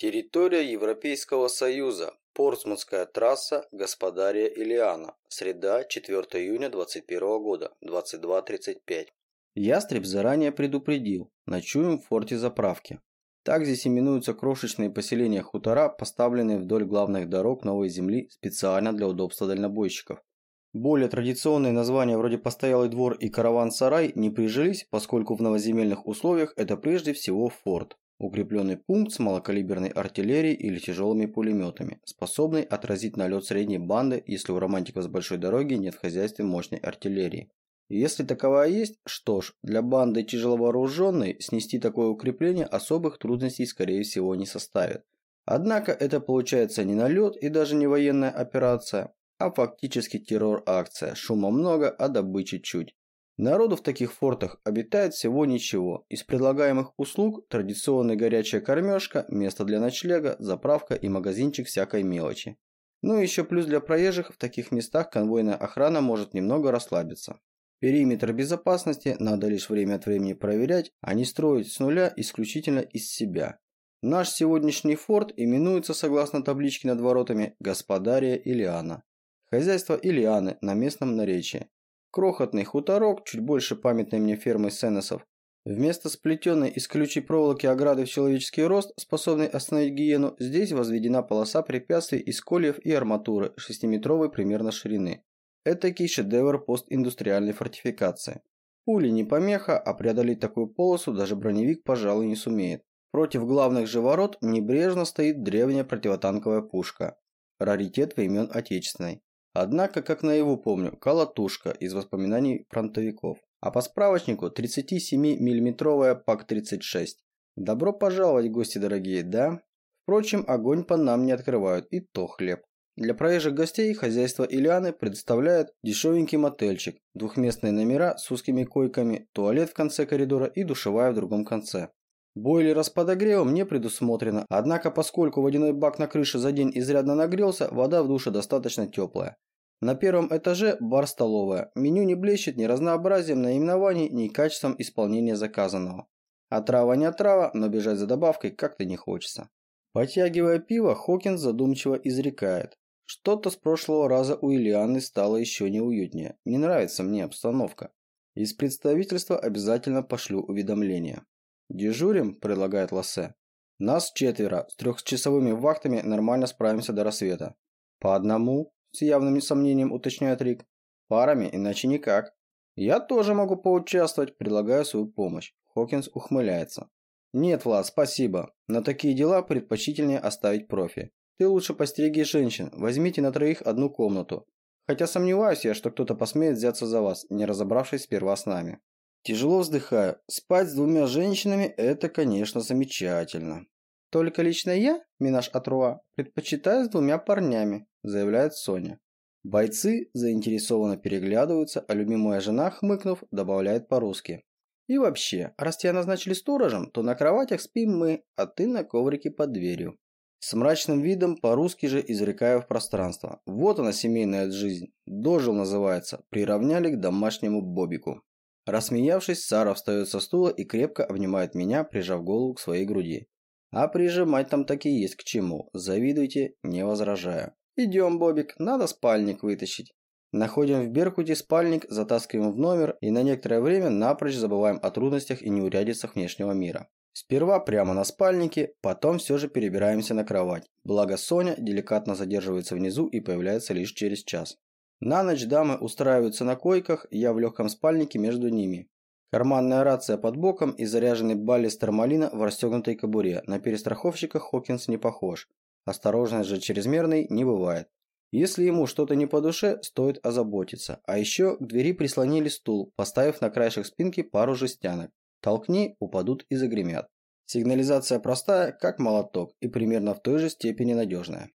Территория Европейского Союза. Портсмутская трасса Господария Илиана. Среда, 4 июня 2021 года, 22.35. Ястреб заранее предупредил. Ночуем в форте заправки. Так здесь именуются крошечные поселения хутора, поставленные вдоль главных дорог Новой Земли специально для удобства дальнобойщиков. Более традиционные названия вроде «Постоялый двор» и «Караван-сарай» не прижились, поскольку в новоземельных условиях это прежде всего форт. Укрепленный пункт с малокалиберной артиллерией или тяжелыми пулеметами, способный отразить налет средней банды, если у романтиков с большой дороги нет в хозяйстве мощной артиллерии. если таковая есть, что ж, для банды тяжеловооруженной снести такое укрепление особых трудностей скорее всего не составит. Однако это получается не налет и даже не военная операция, а фактически террор-акция, шума много, а добычи чуть. Народу в таких фортах обитает всего ничего. Из предлагаемых услуг традиционная горячая кормежка, место для ночлега, заправка и магазинчик всякой мелочи. Ну и еще плюс для проезжих в таких местах конвойная охрана может немного расслабиться. Периметр безопасности надо лишь время от времени проверять, а не строить с нуля исключительно из себя. Наш сегодняшний форт именуется согласно табличке над воротами «Господария Илиана». Хозяйство Илианы на местном наречии. Крохотный хуторок, чуть больше памятной мне фермы Сенесов. Вместо сплетенной из колючей проволоки ограды в человеческий рост, способной остановить гиену, здесь возведена полоса препятствий из кольев и арматуры 6-метровой примерно ширины. Этакий шедевр постиндустриальной фортификации. Пули не помеха, а преодолеть такую полосу даже броневик, пожалуй, не сумеет. Против главных же ворот небрежно стоит древняя противотанковая пушка. Раритет времен Отечественной. Однако, как на его помню, колотушка из воспоминаний фронтовиков. А по справочнику 37-миллиметровая ПАК-36. Добро пожаловать, гости дорогие, да? Впрочем, огонь по нам не открывают, и то хлеб. Для проезжих гостей хозяйство Ильяны предоставляет дешевенький мотельчик, двухместные номера с узкими койками, туалет в конце коридора и душевая в другом конце. Бойлера с подогревом не предусмотрено, однако поскольку водяной бак на крыше за день изрядно нагрелся, вода в душе достаточно теплая. На первом этаже бар-столовая. Меню не блещет ни разнообразием наименований, ни качеством исполнения заказанного. Отрава не отрава, но бежать за добавкой как-то не хочется. Потягивая пиво, Хокинс задумчиво изрекает. Что-то с прошлого раза у Ильяны стало еще неуютнее. Не нравится мне обстановка. Из представительства обязательно пошлю уведомление. «Дежурим?» – предлагает Лассе. «Нас четверо, с трехчасовыми вахтами нормально справимся до рассвета». «По одному?» – с явным сомнением уточняет Рик. «Парами, иначе никак». «Я тоже могу поучаствовать», – предлагаю свою помощь. Хокинс ухмыляется. «Нет, Влад, спасибо. На такие дела предпочтительнее оставить профи. Ты лучше постереги женщин, возьмите на троих одну комнату. Хотя сомневаюсь я, что кто-то посмеет взяться за вас, не разобравшись сперва с нами». Тяжело вздыхаю. Спать с двумя женщинами – это, конечно, замечательно. Только лично я, Минаш Атруа, предпочитаю с двумя парнями, заявляет Соня. Бойцы заинтересованно переглядываются, а любимая жена, хмыкнув, добавляет по-русски. И вообще, раз тебя назначили сторожем, то на кроватях спим мы, а ты на коврике под дверью. С мрачным видом по-русски же изрекаю в пространство. Вот она семейная жизнь. Дожил называется. Приравняли к домашнему бобику. Рассмеявшись, Сара встает со стула и крепко обнимает меня, прижав голову к своей груди. А прижимать там таки есть к чему. Завидуйте, не возражаю. Идем, Бобик, надо спальник вытащить. Находим в Беркуте спальник, затаскиваем в номер и на некоторое время напрочь забываем о трудностях и неурядицах внешнего мира. Сперва прямо на спальнике, потом все же перебираемся на кровать. Благо Соня деликатно задерживается внизу и появляется лишь через час. На ночь дамы устраиваются на койках, я в легком спальнике между ними. Карманная рация под боком и заряженный баллистер малина в расстегнутой кобуре. На перестраховщика Хокинс не похож. Осторожность же чрезмерной не бывает. Если ему что-то не по душе, стоит озаботиться. А еще к двери прислонили стул, поставив на краешек спинки пару жестянок. Толкни, упадут и загремят. Сигнализация простая, как молоток, и примерно в той же степени надежная.